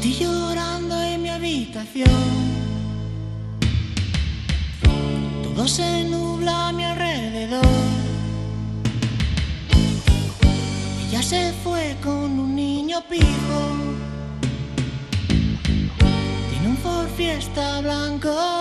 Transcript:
Estoy llorando en mi habitación. Todo se nubla a mi alrededor. Ella se fue con un niño pijo. Tiene un Ford Fiesta blanco